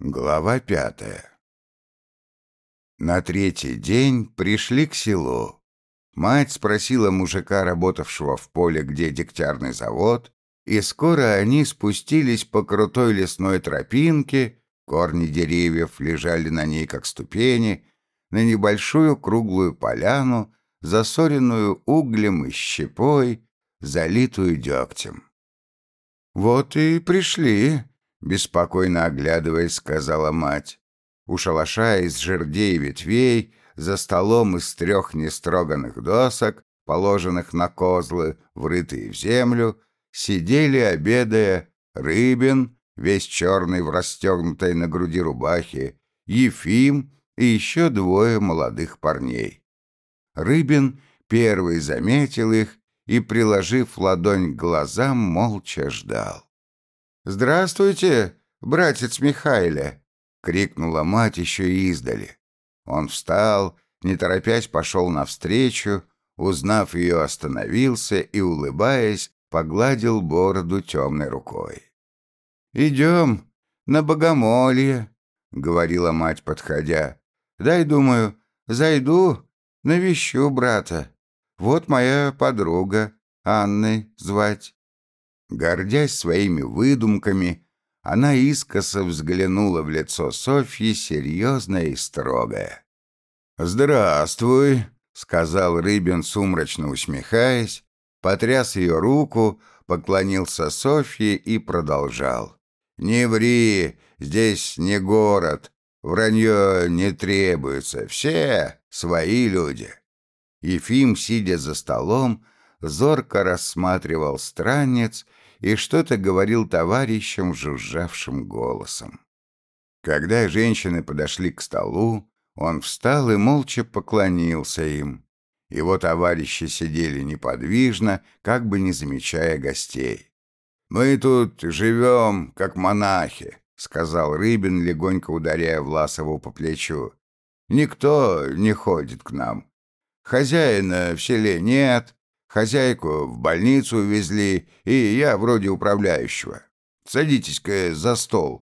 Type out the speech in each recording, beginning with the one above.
Глава пятая На третий день пришли к селу. Мать спросила мужика, работавшего в поле, где дегтярный завод, и скоро они спустились по крутой лесной тропинке, корни деревьев лежали на ней, как ступени, на небольшую круглую поляну, засоренную углем и щепой, залитую дегтем. «Вот и пришли», Беспокойно оглядываясь, сказала мать. У шалаша из жердей и ветвей, за столом из трех нестроганных досок, положенных на козлы, врытые в землю, сидели, обедая, Рыбин, весь черный в расстегнутой на груди рубахе, Ефим и еще двое молодых парней. Рыбин первый заметил их и, приложив ладонь к глазам, молча ждал. «Здравствуйте, братец Михайле!» — крикнула мать еще издали. Он встал, не торопясь пошел навстречу, узнав ее, остановился и, улыбаясь, погладил бороду темной рукой. «Идем на богомолье», — говорила мать, подходя. «Дай, думаю, зайду, навещу брата. Вот моя подруга, Анной звать». Гордясь своими выдумками, она искоса взглянула в лицо Софьи, серьезное и строгое. «Здравствуй», — сказал Рыбин, сумрачно усмехаясь, потряс ее руку, поклонился Софье и продолжал. «Не ври, здесь не город, вранье не требуется, все свои люди». Ефим, сидя за столом, зорко рассматривал странниц и что-то говорил товарищам жужжавшим голосом. Когда женщины подошли к столу, он встал и молча поклонился им. Его товарищи сидели неподвижно, как бы не замечая гостей. «Мы тут живем, как монахи», — сказал Рыбин, легонько ударяя Власову по плечу. «Никто не ходит к нам. Хозяина в селе нет, Хозяйку в больницу увезли, и я вроде управляющего. Садитесь-ка за стол.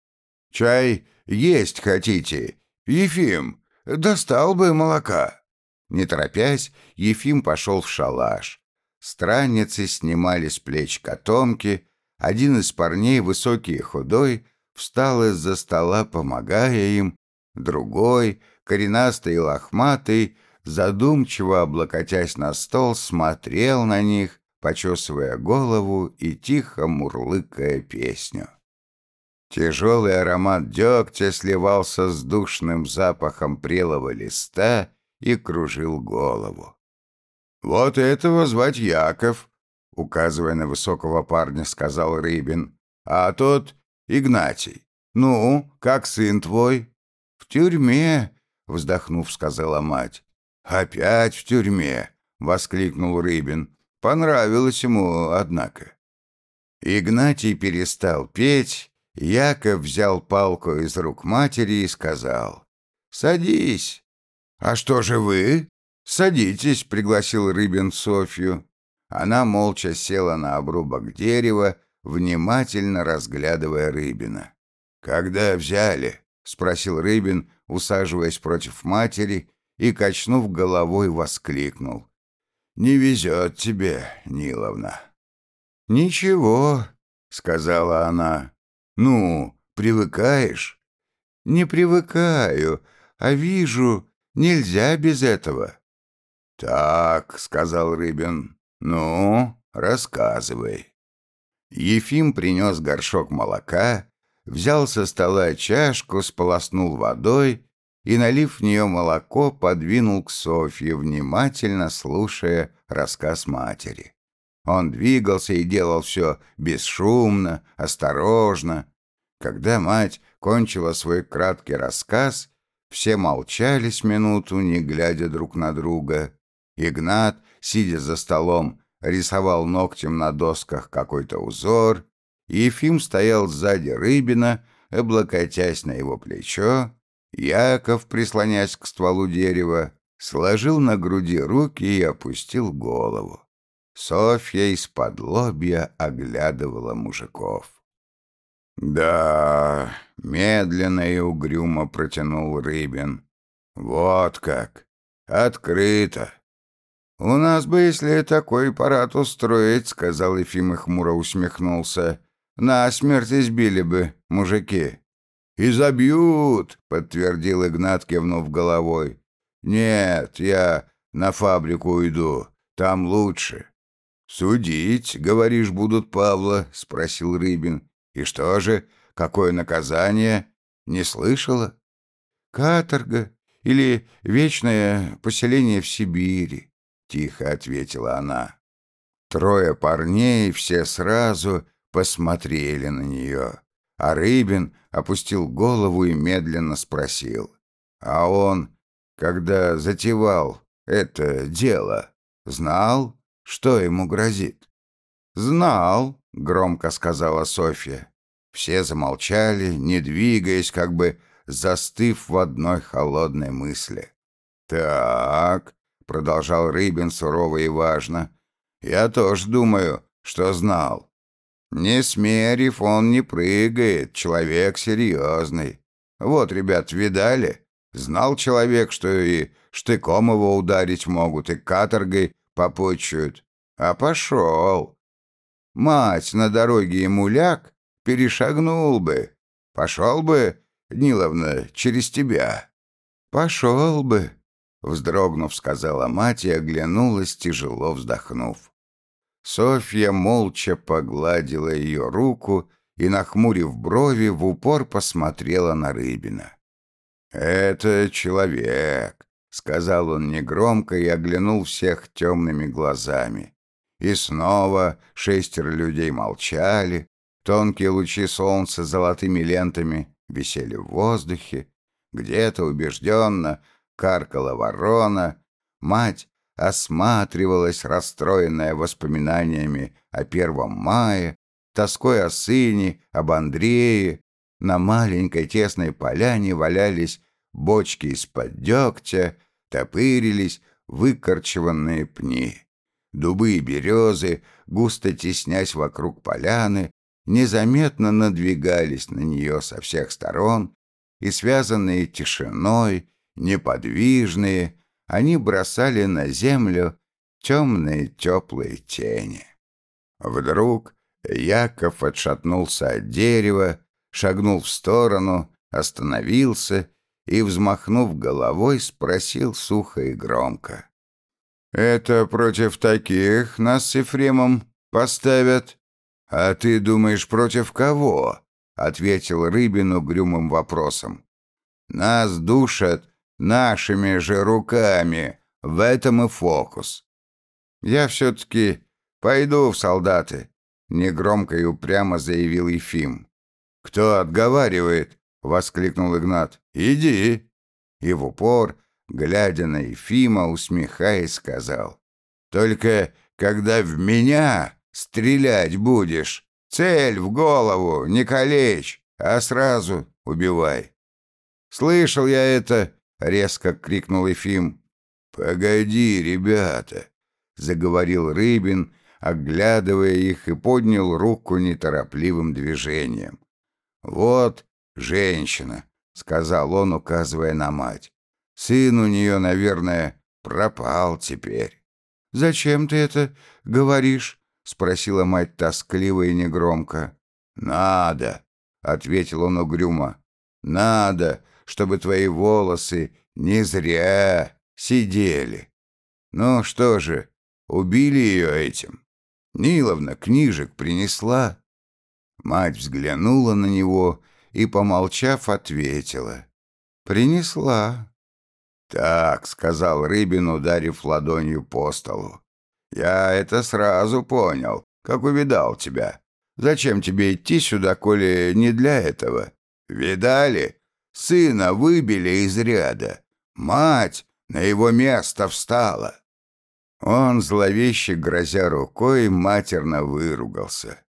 Чай есть хотите? Ефим, достал бы молока». Не торопясь, Ефим пошел в шалаш. Странницы снимали с плеч котомки. Один из парней, высокий и худой, встал из-за стола, помогая им. Другой, коренастый и лохматый, задумчиво облокотясь на стол, смотрел на них, почесывая голову и тихо мурлыкая песню. Тяжелый аромат дегтя сливался с душным запахом прелого листа и кружил голову. «Вот этого звать Яков», — указывая на высокого парня, сказал Рыбин. «А тот Игнатий. Ну, как сын твой?» «В тюрьме», — вздохнув, сказала мать. «Опять в тюрьме!» — воскликнул Рыбин. Понравилось ему, однако. Игнатий перестал петь, Яков взял палку из рук матери и сказал. «Садись». «А что же вы?» «Садитесь», — пригласил Рыбин Софью. Она молча села на обрубок дерева, внимательно разглядывая Рыбина. «Когда взяли?» — спросил Рыбин, усаживаясь против матери и, качнув головой, воскликнул. «Не везет тебе, Ниловна». «Ничего», — сказала она. «Ну, привыкаешь?» «Не привыкаю, а вижу, нельзя без этого». «Так», — сказал Рыбин, — «ну, рассказывай». Ефим принес горшок молока, взял со стола чашку, сполоснул водой и, налив в нее молоко, подвинул к Софье, внимательно слушая рассказ матери. Он двигался и делал все бесшумно, осторожно. Когда мать кончила свой краткий рассказ, все молчали с минуту, не глядя друг на друга. Игнат, сидя за столом, рисовал ногтем на досках какой-то узор. Ефим стоял сзади Рыбина, облокотясь на его плечо, Яков, прислонясь к стволу дерева, сложил на груди руки и опустил голову. Софья из-под лобья оглядывала мужиков. «Да, Медленно и угрюмо протянул Рыбин. «Вот как! Открыто!» «У нас бы, если такой парад устроить, — сказал Ефим и хмуро усмехнулся, — на смерть избили бы мужики». «И забьют!» — подтвердил Игнат, кивнув головой. «Нет, я на фабрику уйду, там лучше». «Судить, говоришь, будут Павла?» — спросил Рыбин. «И что же, какое наказание? Не слышала?» «Каторга или вечное поселение в Сибири», — тихо ответила она. Трое парней все сразу посмотрели на нее, а Рыбин опустил голову и медленно спросил. «А он, когда затевал это дело, знал?» что ему грозит. «Знал», — громко сказала Софья. Все замолчали, не двигаясь, как бы застыв в одной холодной мысли. «Так», — продолжал Рыбин сурово и важно, — «я тоже думаю, что знал. Не смерив, он не прыгает, человек серьезный. Вот, ребят, видали? Знал человек, что и штыком его ударить могут, и каторгой попочуют. А пошел. Мать на дороге ему ляг, перешагнул бы. Пошел бы, Ниловна, через тебя. Пошел бы, вздрогнув, сказала мать и оглянулась, тяжело вздохнув. Софья молча погладила ее руку и, нахмурив брови, в упор посмотрела на Рыбина. «Это человек сказал он негромко и оглянул всех темными глазами. И снова шестеро людей молчали, тонкие лучи солнца золотыми лентами висели в воздухе, где-то убежденно каркала ворона, мать осматривалась, расстроенная воспоминаниями о первом мае, тоской о сыне, об Андрее. На маленькой тесной поляне валялись бочки из-под дегтя, топырились выкорчеванные пни. Дубы и березы, густо теснясь вокруг поляны, незаметно надвигались на нее со всех сторон, и, связанные тишиной, неподвижные, они бросали на землю темные теплые тени. Вдруг Яков отшатнулся от дерева, шагнул в сторону, остановился и, взмахнув головой, спросил сухо и громко. «Это против таких нас с Ефремом поставят?» «А ты думаешь, против кого?» — ответил Рыбин угрюмым вопросом. «Нас душат нашими же руками, в этом и фокус. Я все-таки пойду в солдаты», — негромко и упрямо заявил Ефим. «Кто отговаривает?» — воскликнул Игнат. «Иди!» И в упор, глядя на Ефима, усмехаясь, сказал. «Только когда в меня стрелять будешь, цель в голову, не калечь, а сразу убивай». «Слышал я это!» — резко крикнул Ефим. «Погоди, ребята!» — заговорил Рыбин, оглядывая их, и поднял руку неторопливым движением. «Вот женщина, — сказал он, указывая на мать. «Сын у нее, наверное, пропал теперь». «Зачем ты это говоришь?» — спросила мать тоскливо и негромко. «Надо», — ответил он угрюмо. «Надо, чтобы твои волосы не зря сидели. Ну что же, убили ее этим? Ниловна книжек принесла». Мать взглянула на него и, помолчав, ответила. «Принесла». «Так», — сказал Рыбин, ударив ладонью по столу. «Я это сразу понял, как увидал тебя. Зачем тебе идти сюда, коли не для этого? Видали? Сына выбили из ряда. Мать на его место встала». Он, зловеще грозя рукой, матерно выругался.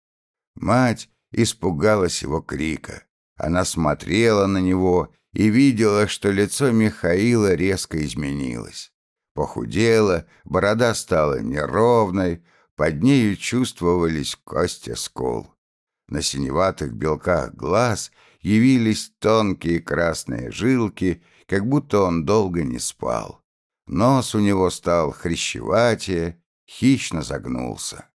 Мать испугалась его крика. Она смотрела на него и видела, что лицо Михаила резко изменилось. Похудело, борода стала неровной, под нею чувствовались кости скул. На синеватых белках глаз явились тонкие красные жилки, как будто он долго не спал. Нос у него стал хрящеватее, хищно загнулся.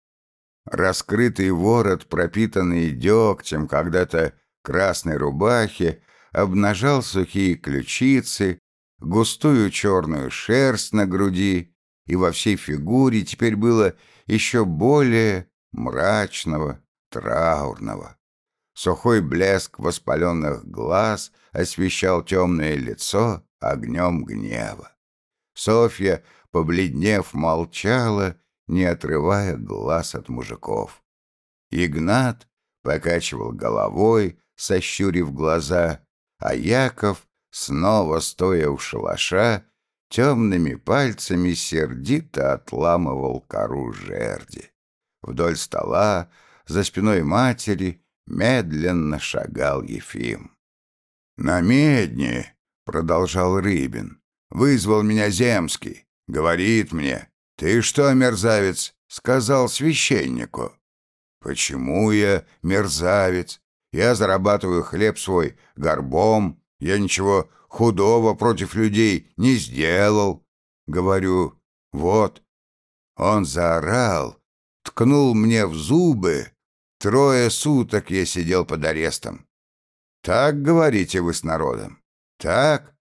Раскрытый ворот, пропитанный дегтем когда-то красной рубахи, обнажал сухие ключицы, густую черную шерсть на груди, и во всей фигуре теперь было еще более мрачного, траурного. Сухой блеск воспаленных глаз освещал темное лицо огнем гнева. Софья, побледнев, молчала, не отрывая глаз от мужиков. Игнат покачивал головой, сощурив глаза, а Яков, снова стоя у шалаша, темными пальцами сердито отламывал кору жерди. Вдоль стола, за спиной матери, медленно шагал Ефим. «На медне», — продолжал Рыбин, — «вызвал меня Земский. Говорит мне, ты что, мерзавец, сказал священнику?» «Почему я мерзавец? Я зарабатываю хлеб свой горбом, я ничего худого против людей не сделал». Говорю, вот. Он заорал, ткнул мне в зубы. Трое суток я сидел под арестом. Так говорите вы с народом? Так?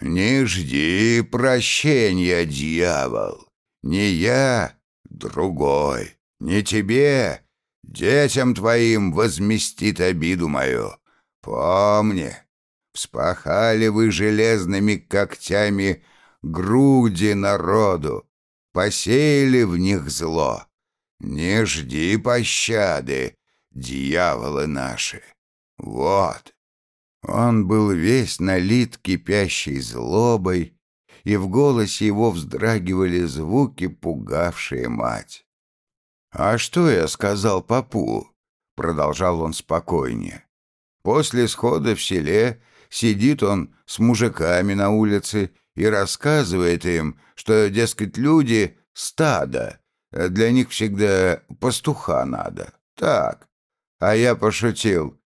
Не жди прощения, дьявол. Не я, другой. Не тебе, детям твоим возместит обиду мою. Помни, вспахали вы железными когтями груди народу, посеяли в них зло. Не жди пощады, дьяволы наши. Вот. Он был весь налит кипящей злобой, и в голосе его вздрагивали звуки, пугавшие мать. «А что я сказал папу?» — продолжал он спокойнее. «После схода в селе сидит он с мужиками на улице и рассказывает им, что, дескать, люди — стадо, для них всегда пастуха надо. Так. А я пошутил.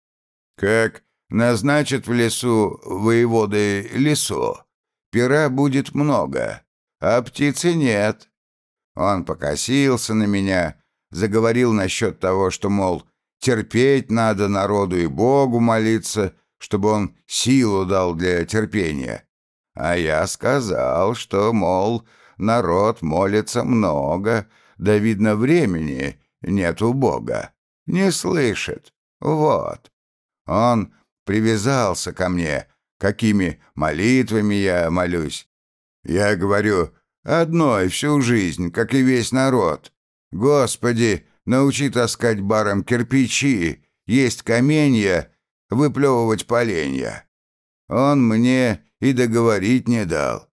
Как назначат в лесу воеводы лесу, пера будет много, а птицы нет. Он покосился на меня, заговорил насчет того, что, мол, терпеть надо народу и Богу молиться, чтобы он силу дал для терпения. А я сказал, что, мол, народ молится много, да, видно, времени нет у Бога. Не слышит. Вот. Он привязался ко мне, какими молитвами я молюсь. Я говорю, одной всю жизнь, как и весь народ. Господи, научи таскать баром кирпичи, есть каменья, выплевывать поленья. Он мне и договорить не дал.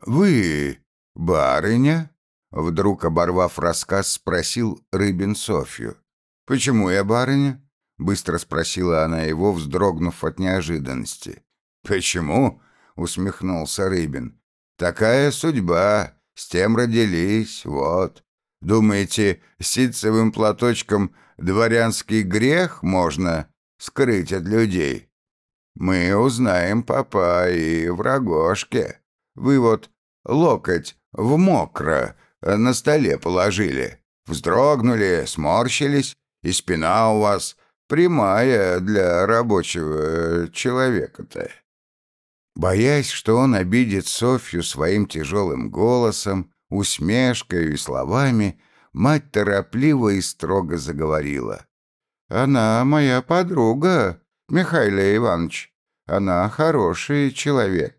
Вы, барыня, Вдруг, оборвав рассказ, спросил Рыбин Софью. «Почему я барыня?» Быстро спросила она его, вздрогнув от неожиданности. «Почему?» — усмехнулся Рыбин. «Такая судьба. С тем родились. Вот. Думаете, ситцевым платочком дворянский грех можно скрыть от людей? Мы узнаем папа и врагошке. Вы вот локоть в мокро на столе положили. Вздрогнули, сморщились, и спина у вас прямая для рабочего человека-то». Боясь, что он обидит Софью своим тяжелым голосом, усмешкой и словами, мать торопливо и строго заговорила. «Она моя подруга, Михаил Иванович. Она хороший человек.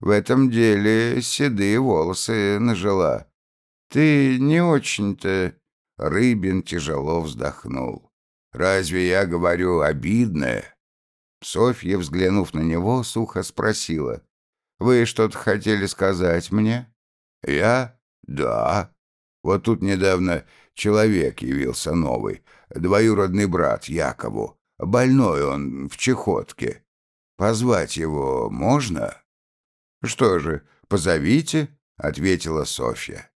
В этом деле седые волосы нажила. «Ты не очень-то...» Рыбин тяжело вздохнул. «Разве я говорю обидное?» Софья, взглянув на него, сухо спросила. «Вы что-то хотели сказать мне?» «Я? Да. Вот тут недавно человек явился новый, двоюродный брат Якову. Больной он в чехотке. Позвать его можно?» «Что же, позовите», — ответила Софья.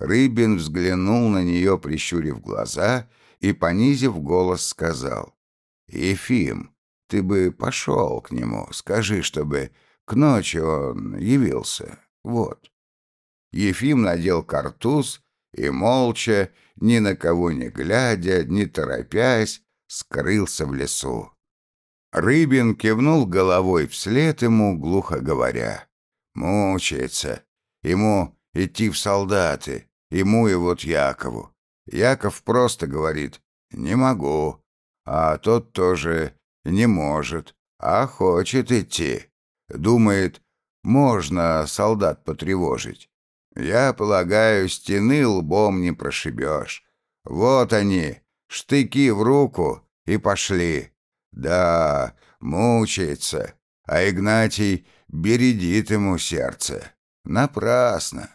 Рыбин взглянул на нее, прищурив глаза, и, понизив голос, сказал. «Ефим, ты бы пошел к нему, скажи, чтобы к ночи он явился. Вот». Ефим надел картуз и молча, ни на кого не глядя, не торопясь, скрылся в лесу. Рыбин кивнул головой вслед ему, глухо говоря. «Мучается. Ему идти в солдаты. Ему и вот Якову. Яков просто говорит «не могу», а тот тоже «не может», а хочет идти. Думает, можно солдат потревожить. Я полагаю, стены лбом не прошибешь. Вот они, штыки в руку, и пошли. Да, мучается, а Игнатий бередит ему сердце. Напрасно.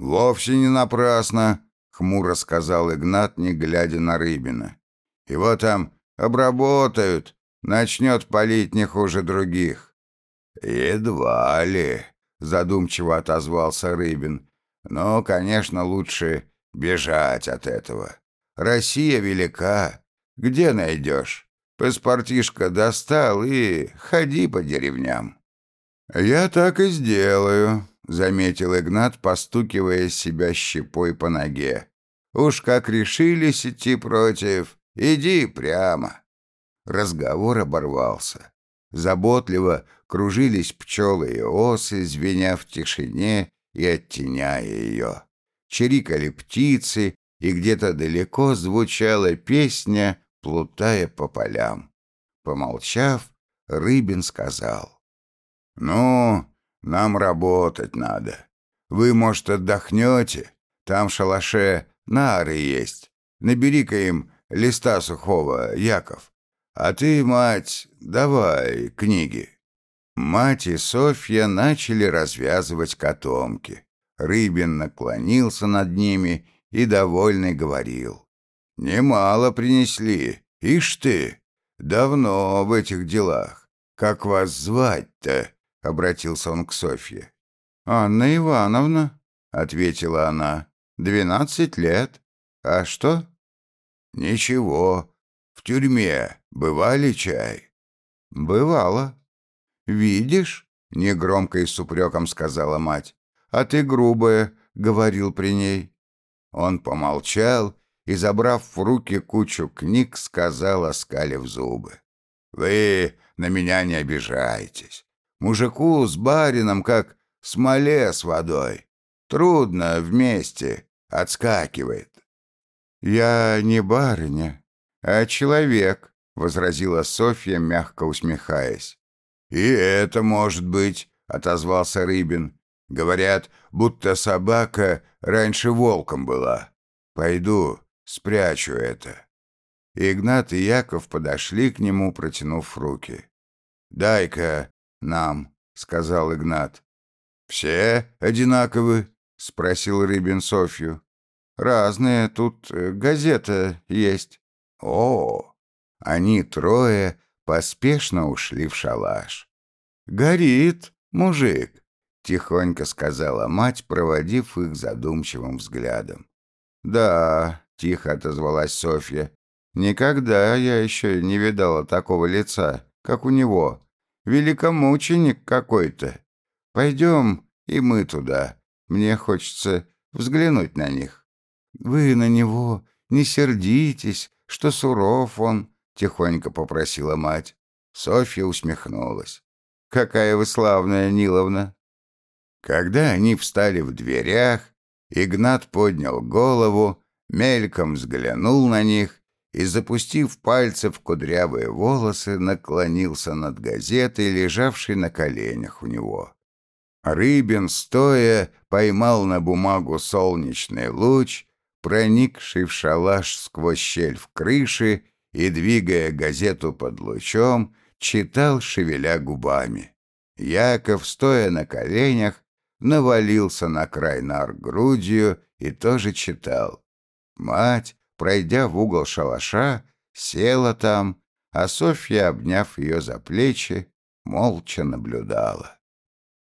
Вовсе не напрасно, хмуро сказал Игнат, не глядя на Рыбина. Его там обработают, начнет палить не хуже других. Едва ли, задумчиво отозвался Рыбин. Но, конечно, лучше бежать от этого. Россия велика. Где найдешь? Паспортишко достал и ходи по деревням. Я так и сделаю, заметил Игнат, постукивая себя щепой по ноге. Уж как решились идти против, иди прямо. Разговор оборвался. Заботливо кружились пчелы и осы, звеня в тишине и оттеняя ее. Чирикали птицы, и где-то далеко звучала песня, плутая по полям. Помолчав, Рыбин сказал. «Ну, нам работать надо. Вы, может, отдохнете? Там в шалаше нары есть. Набери-ка им листа сухого, Яков. А ты, мать, давай книги». Мать и Софья начали развязывать котомки. Рыбин наклонился над ними и, довольный, говорил. «Немало принесли. Ишь ты, давно в этих делах. Как вас звать-то?» — обратился он к Софье. «Анна Ивановна», — ответила она. «Двенадцать лет. А что?» «Ничего. В тюрьме бывали чай?» «Бывало», «Видишь?» — негромко и с упреком сказала мать. «А ты грубая», — говорил при ней. Он помолчал и, забрав в руки кучу книг, сказал, оскалив зубы. «Вы на меня не обижайтесь. Мужику с барином как смоле с водой. Трудно вместе, отскакивает». «Я не барыня, а человек», — возразила Софья, мягко усмехаясь. «И это может быть», — отозвался Рыбин. «Говорят, будто собака раньше волком была. Пойду, спрячу это». Игнат и Яков подошли к нему, протянув руки. «Дай-ка нам», — сказал Игнат. «Все одинаковы?» — спросил Рыбин Софью. «Разные, тут э, газета есть». «О!» Они трое поспешно ушли в шалаш. «Горит, мужик», — тихонько сказала мать, проводив их задумчивым взглядом. «Да», — тихо отозвалась Софья, — «никогда я еще не видала такого лица, как у него. Великомученик какой-то. Пойдем и мы туда. Мне хочется взглянуть на них». «Вы на него не сердитесь, что суров он», — тихонько попросила мать. Софья усмехнулась. «Какая вы славная, Ниловна!» Когда они встали в дверях, Игнат поднял голову, мельком взглянул на них и, запустив пальцы в кудрявые волосы, наклонился над газетой, лежавшей на коленях у него. Рыбин, стоя, поймал на бумагу солнечный луч, проникший в шалаш сквозь щель в крыше и, двигая газету под лучом, читал, шевеля губами. Яков, стоя на коленях, навалился на край нар грудью и тоже читал. Мать, пройдя в угол шалаша, села там, а Софья, обняв ее за плечи, молча наблюдала.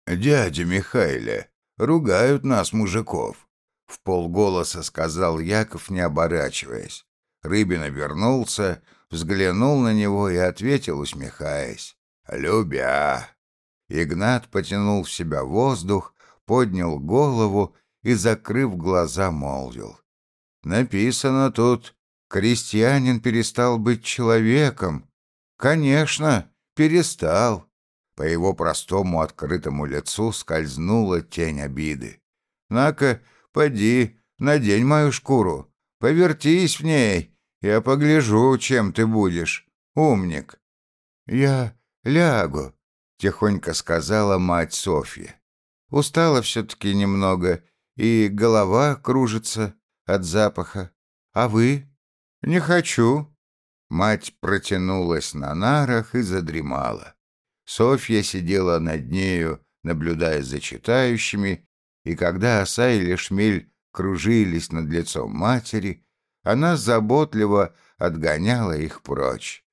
«Дядя Михайле, ругают нас, мужиков», — в полголоса сказал Яков, не оборачиваясь. Рыбин обернулся, взглянул на него и ответил, усмехаясь, «Любя». Игнат потянул в себя воздух, поднял голову и, закрыв глаза, молвил. «Написано тут, крестьянин перестал быть человеком. Конечно, перестал». По его простому открытому лицу скользнула тень обиды. «На-ка, поди, надень мою шкуру, повертись в ней, я погляжу, чем ты будешь, умник». «Я лягу», — тихонько сказала мать Софья. «Устала все-таки немного, и голова кружится от запаха. А вы?» «Не хочу». Мать протянулась на нарах и задремала. Софья сидела над нею, наблюдая за читающими, и когда оса или шмель кружились над лицом матери, она заботливо отгоняла их прочь.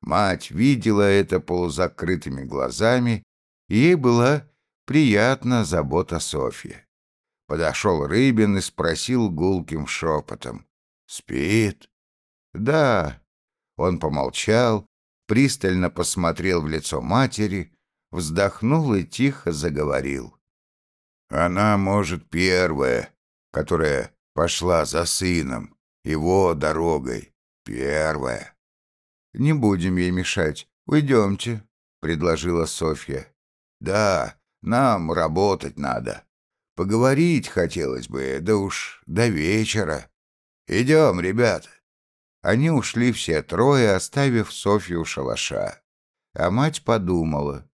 Мать видела это полузакрытыми глазами, и ей была приятна забота Софьи. Подошел Рыбин и спросил гулким шепотом. «Спит?» «Да». Он помолчал, пристально посмотрел в лицо матери, вздохнул и тихо заговорил. «Она, может, первая, которая пошла за сыном, его дорогой, первая». «Не будем ей мешать, уйдемте», — предложила Софья. «Да, нам работать надо. Поговорить хотелось бы, да уж до вечера. Идем, ребята». Они ушли все трое, оставив Софью в шалаша. А мать подумала.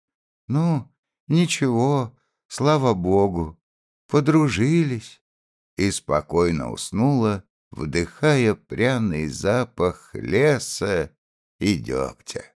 «Ну, ничего, слава богу, подружились». И спокойно уснула, вдыхая пряный запах леса и дегтя.